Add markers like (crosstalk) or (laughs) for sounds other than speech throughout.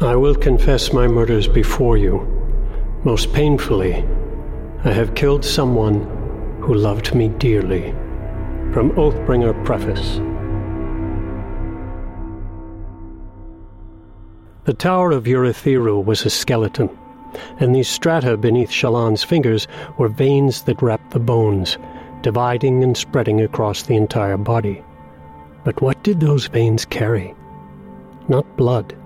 I will confess my murders before you. Most painfully, I have killed someone who loved me dearly. From Oathbringer Preface. The Tower of Urithiru was a skeleton, and these strata beneath Shallan's fingers were veins that wrapped the bones, dividing and spreading across the entire body. But what did those veins carry? Not blood.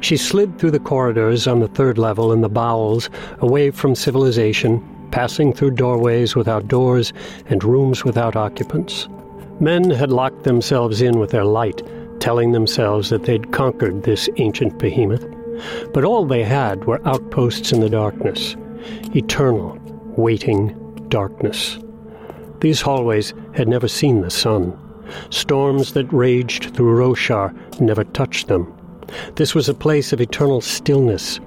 She slid through the corridors on the third level in the bowels, away from civilization, passing through doorways without doors and rooms without occupants. Men had locked themselves in with their light, telling themselves that they'd conquered this ancient behemoth. But all they had were outposts in the darkness, eternal, waiting darkness. These hallways had never seen the sun. Storms that raged through Roshar never touched them. This was a place of eternal stillness,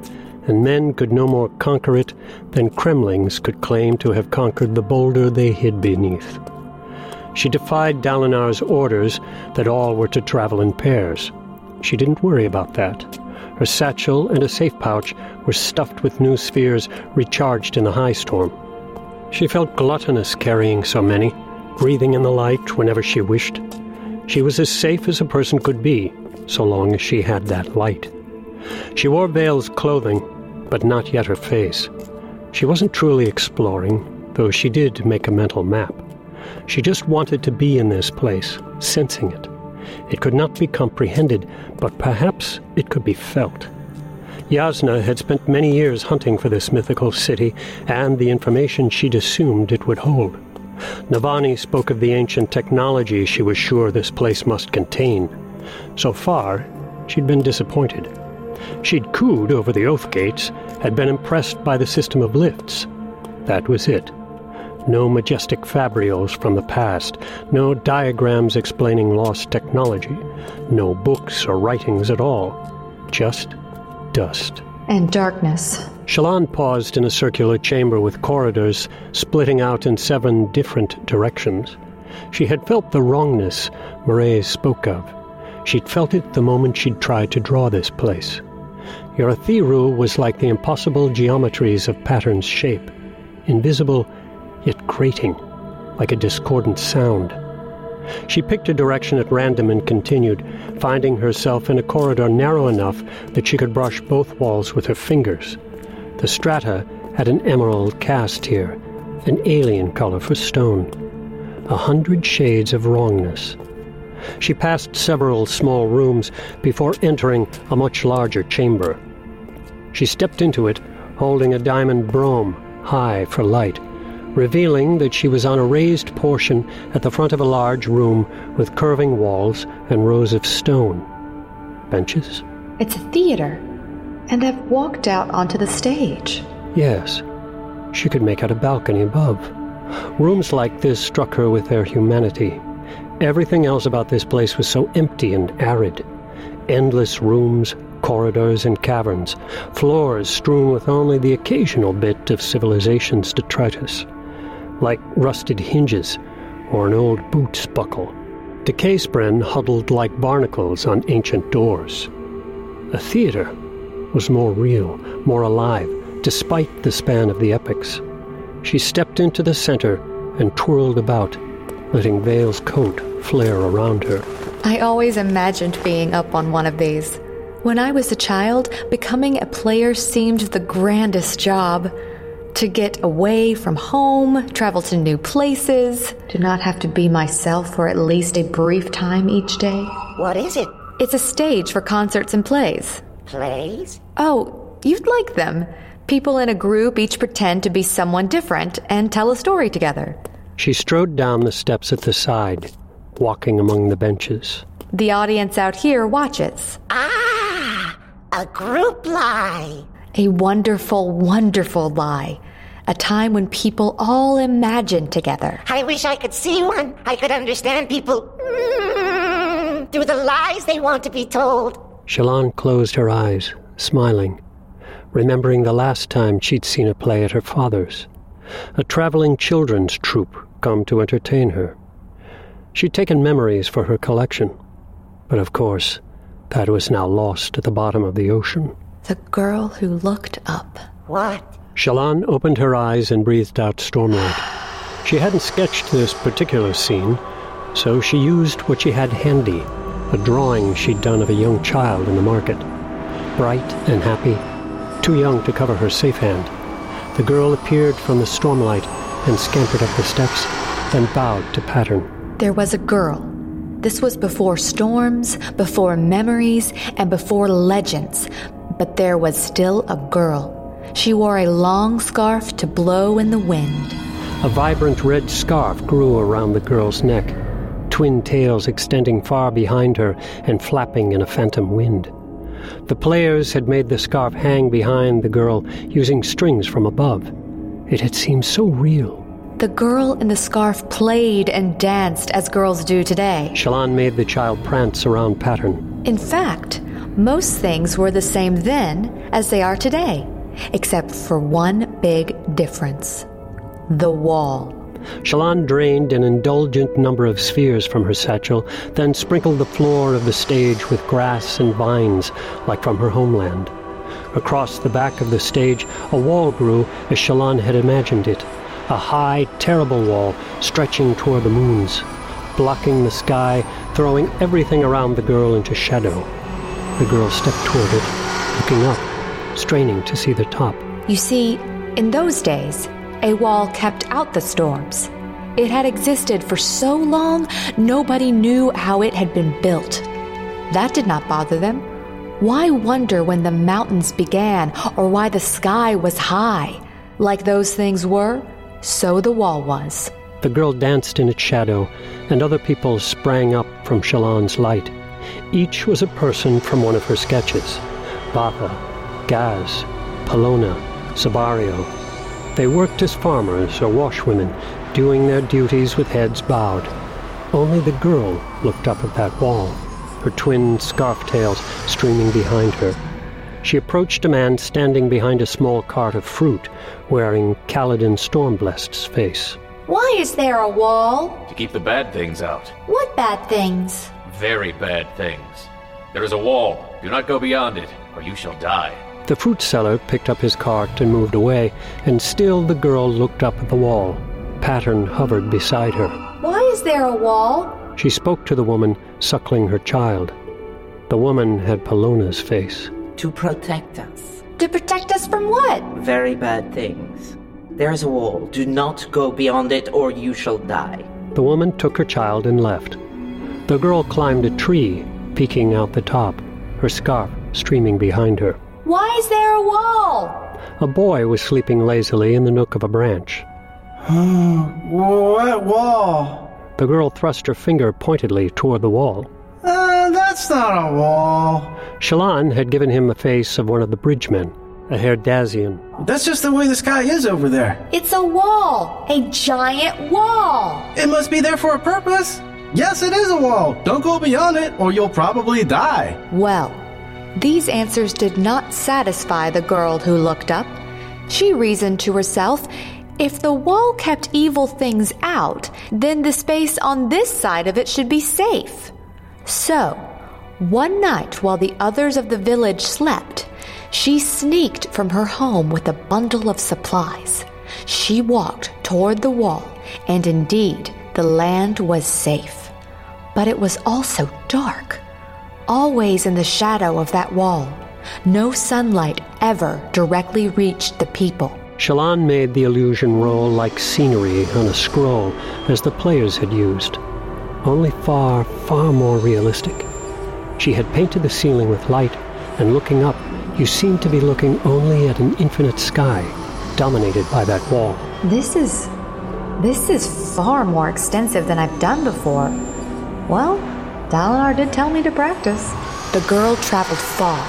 and men could no more conquer it than cremlings could claim to have conquered the boulder they hid beneath. She defied Dalinar's orders that all were to travel in pairs. She didn't worry about that. Her satchel and a safe pouch were stuffed with new spheres recharged in the high storm. She felt gluttonous carrying so many, breathing in the light whenever she wished. She was as safe as a person could be, so long as she had that light. She wore Veil's clothing, but not yet her face. She wasn't truly exploring, though she did make a mental map. She just wanted to be in this place, sensing it. It could not be comprehended, but perhaps it could be felt. Jasnah had spent many years hunting for this mythical city and the information she'd assumed it would hold. Navani spoke of the ancient technology she was sure this place must contain. So far, she'd been disappointed. She'd cooed over the Oathgates, had been impressed by the system of lifts. That was it. No majestic fabrials from the past, no diagrams explaining lost technology, no books or writings at all. Just dust. And darkness. Shallan paused in a circular chamber with corridors splitting out in seven different directions. She had felt the wrongness Mraize spoke of. She'd felt it the moment she'd tried to draw this place. Urithiru was like the impossible geometries of pattern's shape, invisible yet grating, like a discordant sound. She picked a direction at random and continued, finding herself in a corridor narrow enough that she could brush both walls with her fingers. The strata had an emerald cast here, an alien color for stone. A hundred shades of wrongness. She passed several small rooms before entering a much larger chamber. She stepped into it, holding a diamond broam high for light revealing that she was on a raised portion at the front of a large room with curving walls and rows of stone. Benches? It's a theater, and I've walked out onto the stage. Yes. She could make out a balcony above. Rooms like this struck her with their humanity. Everything else about this place was so empty and arid. Endless rooms, corridors, and caverns, floors strewn with only the occasional bit of civilization's detritus like rusted hinges or an old boot's buckle. Decayspren huddled like barnacles on ancient doors. A theater was more real, more alive, despite the span of the epics. She stepped into the center and twirled about, letting Veil's coat flare around her. I always imagined being up on one of these. When I was a child, becoming a player seemed the grandest job to get away from home, travel to new places, to not have to be myself for at least a brief time each day. What is it? It's a stage for concerts and plays. Plays? Oh, you'd like them. People in a group each pretend to be someone different and tell a story together. She strode down the steps at the side, walking among the benches. The audience out here watches. Ah, a group lie. A wonderful, wonderful lie. A time when people all imagine together. I wish I could see one. I could understand people mm, through the lies they want to be told. Shallan closed her eyes, smiling, remembering the last time she'd seen a play at her father's. A traveling children's troupe come to entertain her. She'd taken memories for her collection, but of course, that was now lost at the bottom of the ocean. The girl who looked up. What? Shallan opened her eyes and breathed out Stormlight. She hadn't sketched this particular scene, so she used what she had handy a drawing she'd done of a young child in the market. Bright and happy, too young to cover her safe hand. The girl appeared from the stormlight and scampered up the steps, then bowed to Pattern. There was a girl. This was before storms, before memories, and before legends. But there was still a girl. She wore a long scarf to blow in the wind. A vibrant red scarf grew around the girl's neck, twin tails extending far behind her and flapping in a phantom wind. The players had made the scarf hang behind the girl using strings from above. It had seemed so real. The girl in the scarf played and danced as girls do today. Shallan made the child prance around Pattern. In fact, most things were the same then as they are today, except for one big difference the wall. Shallan drained an indulgent number of spheres from her satchel, then sprinkled the floor of the stage with grass and vines, like from her homeland. Across the back of the stage, a wall grew as Shallan had imagined it, a high, terrible wall stretching toward the moons, blocking the sky, throwing everything around the girl into shadow. The girl stepped toward it, looking up, straining to see the top. You see, in those days, a wall kept out the storms. It had existed for so long, nobody knew how it had been built. That did not bother them. Why wonder when the mountains began or why the sky was high? Like those things were, so the wall was. The girl danced in its shadow, and other people sprang up from Shallan's light. Each was a person from one of her sketches Vathah, Gaz, Palona, Sebarial, they worked as farmers or washwomen, doing their duties with heads bowed. Only the girl looked up at that wall, her twin scarf tails streaming behind her. She approached a man standing behind a small cart of fruit, wearing Kaladin Stormblessed's face. Why is there a wall? To keep the bad things out. What bad things? Very bad things. There is a wall. Do not go beyond it, or you shall die. The fruit seller picked up his cart and moved away, and still the girl looked up at the wall. Pattern hovered beside her. Why is there a wall? She spoke to the woman suckling her child. The woman had Palona's face. To protect us. To protect us from what? Very bad things. There is a wall. Do not go beyond it, or you shall die. The woman took her child and left. The girl climbed a tree, peeking out the top, her scarf streaming behind her. Why is there a wall? A boy was sleeping lazily in the nook of a branch. what wall? The girl thrust her finger pointedly toward the wall. Uh, that's not a wall. Shallan had given him the face of one of the bridgemen, a Herdazian. That's just the way the sky is over there. It's a wall! A giant wall! It must be there for a purpose. Yes, it is a wall. Don't go beyond it, or you'll probably die. Well, these answers did not satisfy the girl who looked up. She reasoned to herself if the wall kept evil things out, then the space on this side of it should be safe. So, one night while the others of the village slept, she sneaked from her home with a bundle of supplies. She walked toward the wall, and indeed, the land was safe. But it was also dark always in the shadow of that wall. No sunlight ever directly reached the people. Shallan made the illusion roll like scenery on a scroll, as the players had used, only far, far more realistic. She had painted the ceiling with light, and looking up, you seemed to be looking only at an infinite sky, dominated by that wall. This is. this is far more extensive than I've done before. Well, Dalinar did tell me to practice. The girl traveled far.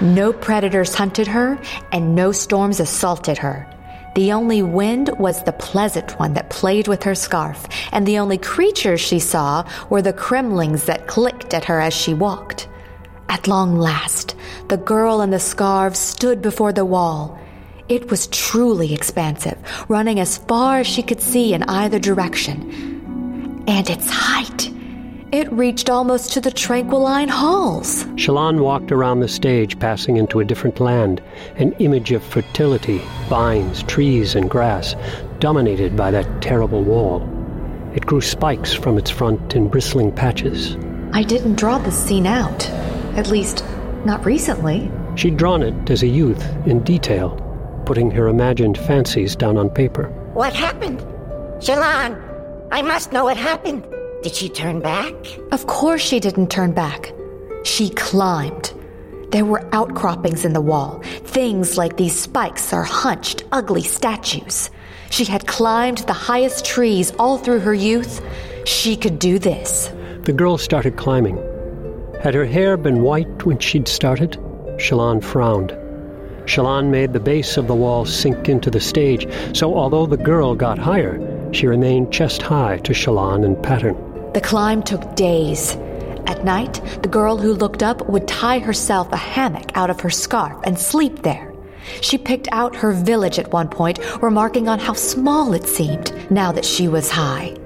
No predators hunted her, and no storms assaulted her. The only wind was the pleasant one that played with her scarf, and the only creatures she saw were the cremlings that clicked at her as she walked. At long last, the girl and the scarf stood before the wall. It was truly expansive, running as far as she could see in either direction. And its height It reached almost to the Tranquiline halls. Shallan walked around the stage, passing into a different land, an image of fertility, vines, trees, and grass, dominated by that terrible wall. It grew spikes from its front in bristling patches. I didn't draw this scene out. At least, not recently. She'd drawn it as a youth, in detail, putting her imagined fancies down on paper. What happened? Shallan, I must know what happened. Did she turn back? Of course she didn't turn back. She climbed. There were outcroppings in the wall, things like these spikes or hunched, ugly statues. She had climbed the highest trees all through her youth. She could do this. The girl started climbing. Had her hair been white when she'd started? Shallan frowned. Shallan made the base of the wall sink into the stage, so although the girl got higher, she remained chest high to Shallan and Pattern. The climb took days. At night, the girl who looked up would tie herself a hammock out of her scarf and sleep there. She picked out her village at one point, remarking on how small it seemed now that she was high.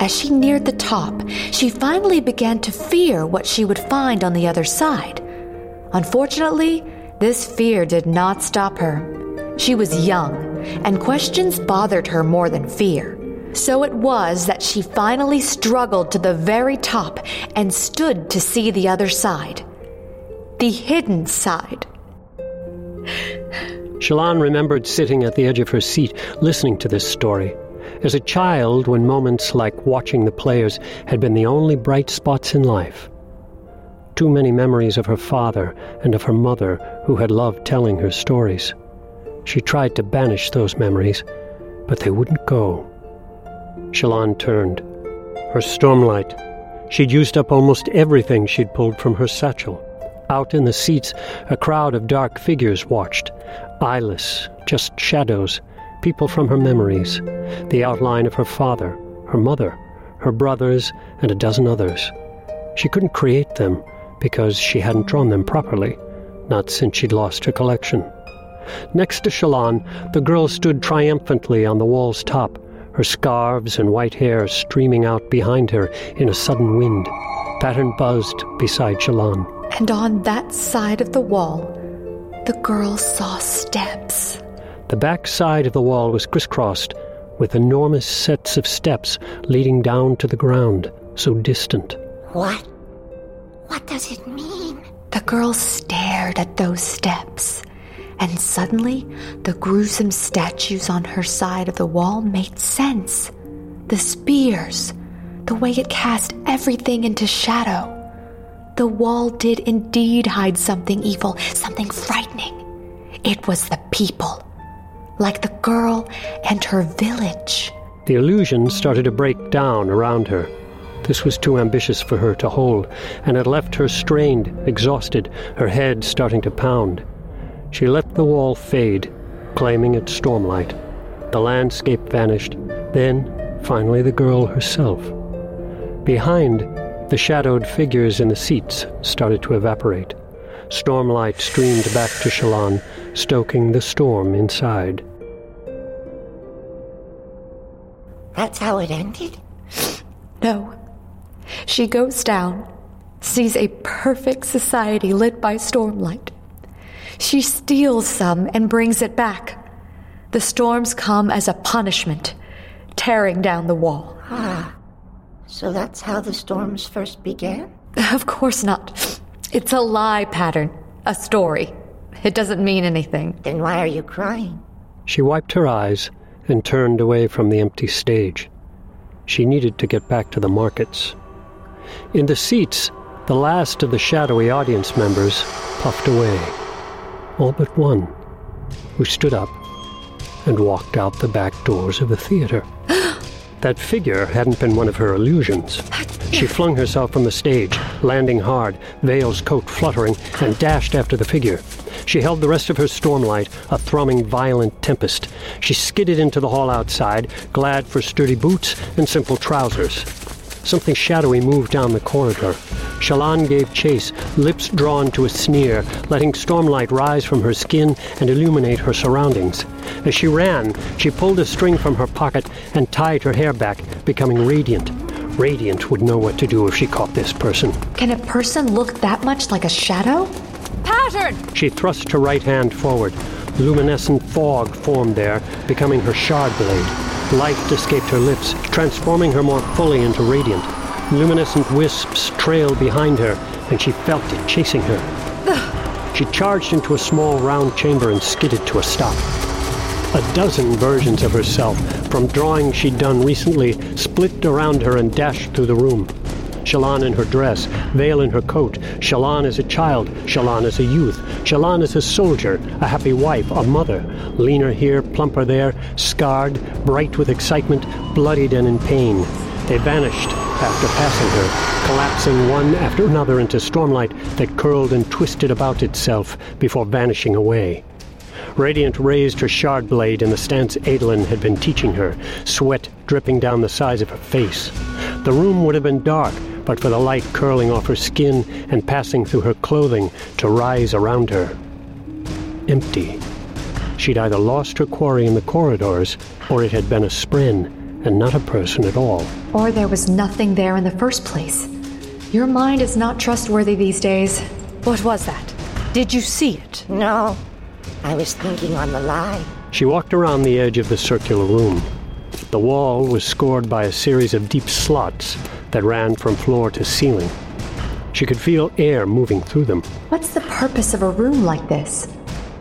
As she neared the top, she finally began to fear what she would find on the other side. Unfortunately, this fear did not stop her. She was young, and questions bothered her more than fear. So it was that she finally struggled to the very top and stood to see the other side. The hidden side. Shallan remembered sitting at the edge of her seat, listening to this story. As a child, when moments like watching the players had been the only bright spots in life. Too many memories of her father and of her mother, who had loved telling her stories. She tried to banish those memories, but they wouldn't go. Shallan turned. Her stormlight. She'd used up almost everything she'd pulled from her satchel. Out in the seats, a crowd of dark figures watched, eyeless, just shadows, people from her memories, the outline of her father, her mother, her brothers, and a dozen others. She couldn't create them because she hadn't drawn them properly, not since she'd lost her collection. Next to Shallan, the girl stood triumphantly on the wall's top, her scarves and white hair streaming out behind her in a sudden wind. Pattern buzzed beside Shallan. And on that side of the wall, the girl saw steps. The back side of the wall was crisscrossed with enormous sets of steps leading down to the ground, so distant. What? What does it mean? The girl stared at those steps, and suddenly the gruesome statues on her side of the wall made sense. The spears, the way it cast everything into shadow. The wall did indeed hide something evil, something frightening. It was the people, like the girl and her village. The illusion started to break down around her. This was too ambitious for her to hold, and it left her strained, exhausted, her head starting to pound. She let the wall fade, claiming its stormlight. The landscape vanished, then, finally, the girl herself. Behind, the shadowed figures in the seats started to evaporate. Stormlight streamed back to Shallan, stoking the storm inside. That's how it ended? (gasps) No. She goes down, sees a perfect society lit by stormlight. She steals some and brings it back. The storms come as a punishment, tearing down the wall. Ah. So that's how the storms first began? Of course not. It's a lie pattern, a story. It doesn't mean anything. Then why are you crying? She wiped her eyes and turned away from the empty stage. She needed to get back to the markets. In the seats, the last of the shadowy audience members puffed away. All but one, who stood up and walked out the back doors of the theater. (gasps) that figure hadn't been one of her illusions. She flung herself from the stage, landing hard, Veil's coat fluttering, and dashed after the figure. She held the rest of her stormlight, a thrumming, violent tempest. She skidded into the hall outside, glad for sturdy boots and simple trousers. Something shadowy moved down the corridor. Shallan gave chase, lips drawn to a sneer, letting stormlight rise from her skin and illuminate her surroundings. As she ran, she pulled a string from her pocket and tied her hair back, becoming radiant. Radiant would know what to do if she caught this person. Can a person look that much like a shadow? Pattern! She thrust her right hand forward. Luminescent fog formed there, becoming her shard blade. Light escaped her lips, transforming her more fully into radiant. Luminescent wisps trailed behind her, and she felt it chasing her. She charged into a small round chamber and skidded to a stop. A dozen versions of herself, from drawings she'd done recently, split around her and dashed through the room. Shallan in her dress, Veil in her coat, Shallan as a child, Shallan as a youth, Shallan as a soldier, a happy wife, a mother, leaner here, plumper there, scarred, bright with excitement, bloodied and in pain. They vanished after passing her, collapsing one after another into stormlight that curled and twisted about itself before vanishing away. Radiant raised her shard blade in the stance Adolin had been teaching her, sweat dripping down the sides of her face. The room would have been dark but for the light curling off her skin and passing through her clothing to rise around her. Empty. She'd either lost her quarry in the corridors, or it had been a spren, and not a person at all. Or there was nothing there in the first place. Your mind is not trustworthy these days. What was that? Did you see it? No. I was thinking on the line. She walked around the edge of the circular room. The wall was scored by a series of deep slots that ran from floor to ceiling. She could feel air moving through them. What's the purpose of a room like this?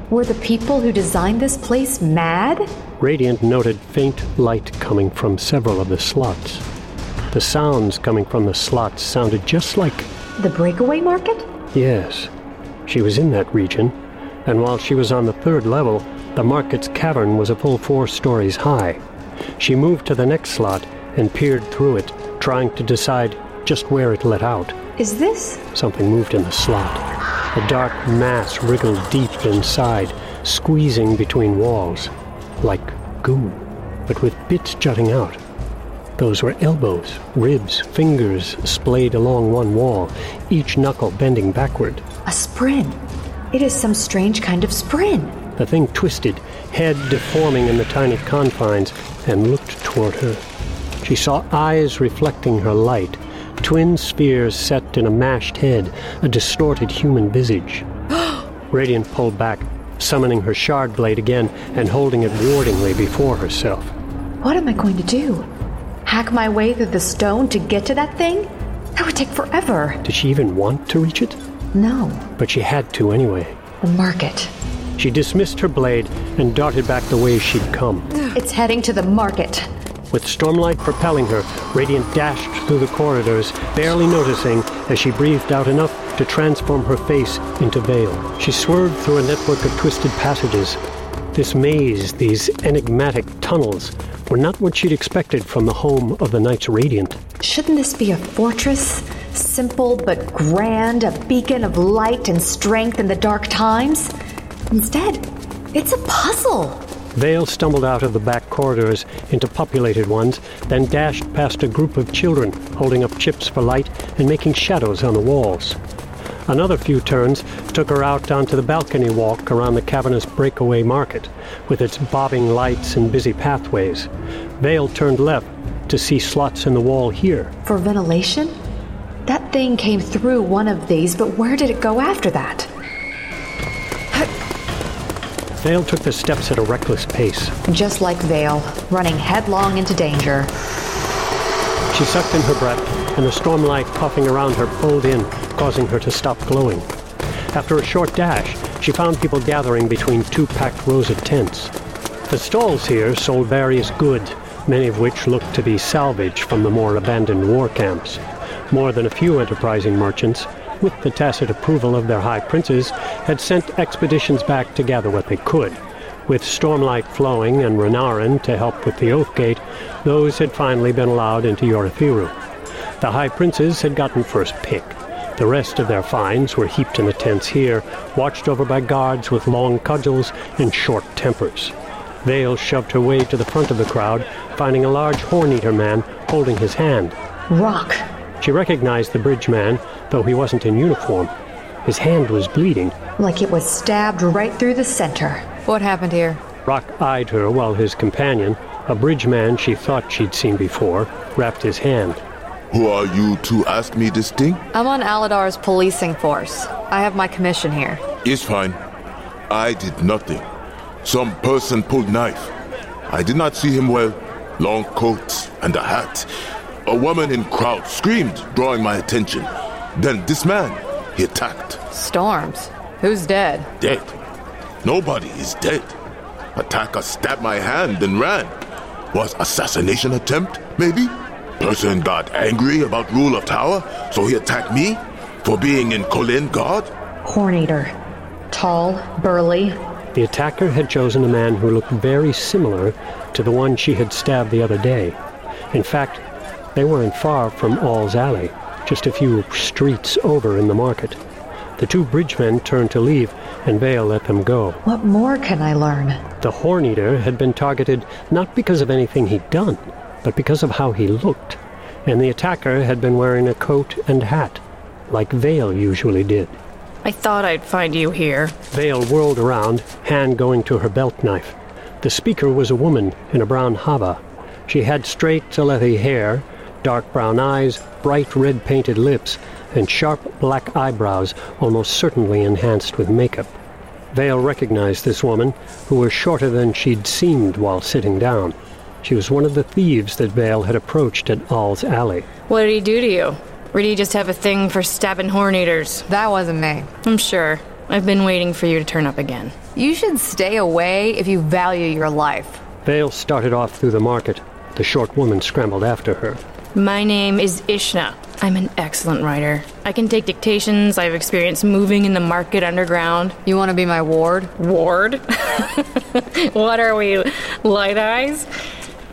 Were the people who designed this place mad? Radiant noted faint light coming from several of the slots. The sounds coming from the slots sounded just like. The breakaway market? Yes. She was in that region, and while she was on the third level, the market's cavern was a full four stories high. She moved to the next slot and peered through it, trying to decide just where it let out. Is this? Something moved in the slot. A dark mass wriggled deep inside, squeezing between walls, like goo, but with bits jutting out. Those were elbows, ribs, fingers splayed along one wall, each knuckle bending backward. A spren. It is some strange kind of spren. The thing twisted, head deforming in the tiny confines, and looked toward her. She saw eyes reflecting her light, twin spheres set in a mashed head, a distorted human visage. (gasps) Radiant pulled back, summoning her shard blade again and holding it wardingly before herself. What am I going to do? Hack my way through the stone to get to that thing? That would take forever. Did she even want to reach it? No. But she had to anyway. The market. She dismissed her blade and darted back the way she'd come. It's heading to the market. With Stormlight propelling her, Radiant dashed through the corridors, barely noticing as she breathed out enough to transform her face into Veil. She swerved through a network of twisted passages. This maze, these enigmatic tunnels, were not what she'd expected from the home of the Knights Radiant. Shouldn't this be a fortress? Simple but grand, a beacon of light and strength in the dark times? Instead, it's a puzzle. Veil stumbled out of the back corridors into populated ones, then dashed past a group of children holding up chips for light and making shadows on the walls. Another few turns took her out onto the balcony walk around the cavernous breakaway market, with its bobbing lights and busy pathways. Veil turned left to see slots in the wall here. For ventilation? That thing came through one of these, but where did it go after that? Veil took the steps at a reckless pace. Just like Veil, running headlong into danger. She sucked in her breath, and the stormlight puffing around her pulled in, causing her to stop glowing. After a short dash, she found people gathering between two packed rows of tents. The stalls here sold various goods, many of which looked to be salvage from the more abandoned war camps. More than a few enterprising merchants, with the tacit approval of their high princes, had sent expeditions back to gather what they could. With Stormlight flowing and Renarin to help with the Oathgate, those had finally been allowed into Urithiru. The high princes had gotten first pick. The rest of their finds were heaped in the tents here, watched over by guards with long cudgels and short tempers. Veil shoved her way to the front of the crowd, finding a large horn-eater man holding his hand. Rock. She recognized the bridge man, though he wasn't in uniform. His hand was bleeding. Like it was stabbed right through the center. What happened here? Rock eyed her while his companion, a bridge man she thought she'd seen before, wrapped his hand. Who are you to ask me this thing? I'm on Aladar's policing force. I have my commission here. It's fine. I did nothing. Some person pulled knife. I did not see him well. Long coat and a hat. A woman in crowd screamed, drawing my attention. Then this man, he attacked. Storms. Who's dead? Dead. Nobody is dead. Attacker stabbed my hand and ran. Was assassination attempt, maybe? Person got angry about rule of tower, so he attacked me for being in Kholin guard? Horneater. Tall, burly. The attacker had chosen a man who looked very similar to the one she had stabbed the other day. In fact, they weren't far from All's Alley, just a few streets over in the market. The two bridgemen turned to leave, and Veil let them go. What more can I learn? The Horn Eater had been targeted not because of anything he'd done, but because of how he looked, and the attacker had been wearing a coat and hat, like Veil usually did. I thought I'd find you here. Veil whirled around, hand going to her belt knife. The speaker was a woman in a brown havah. She had straight Alethi hair, dark brown eyes, bright red painted lips, and sharp black eyebrows, almost certainly enhanced with makeup. Veil recognized this woman, who was shorter than she'd seemed while sitting down. She was one of the thieves that Veil had approached at All's Alley. What did he do to you? Or do you just have a thing for stabbing horn eaters? That wasn't me. I'm sure. I've been waiting for you to turn up again. You should stay away if you value your life. Veil started off through the market. The short woman scrambled after her. My name is Ishna. I'm an excellent writer. I can take dictations. I've experienced moving in the market underground. You want to be my ward? Ward? (laughs) what are we, light eyes?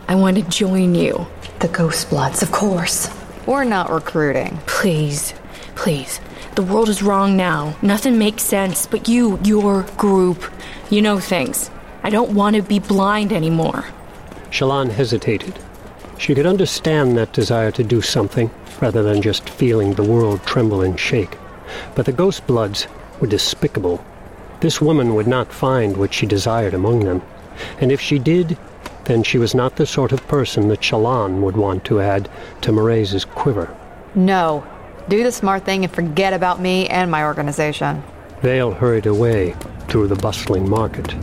I want to join you. The Ghostbloods, of course. We're not recruiting. Please, please. The world is wrong now. Nothing makes sense, but you, your group, you know things. I don't want to be blind anymore. Shallan hesitated. She could understand that desire to do something rather than just feeling the world tremble and shake. But the Ghostbloods were despicable. This woman would not find what she desired among them. And if she did, then she was not the sort of person that Shallan would want to add to Mraize's quiver. No. Do the smart thing and forget about me and my organization. Veil hurried away through the bustling market.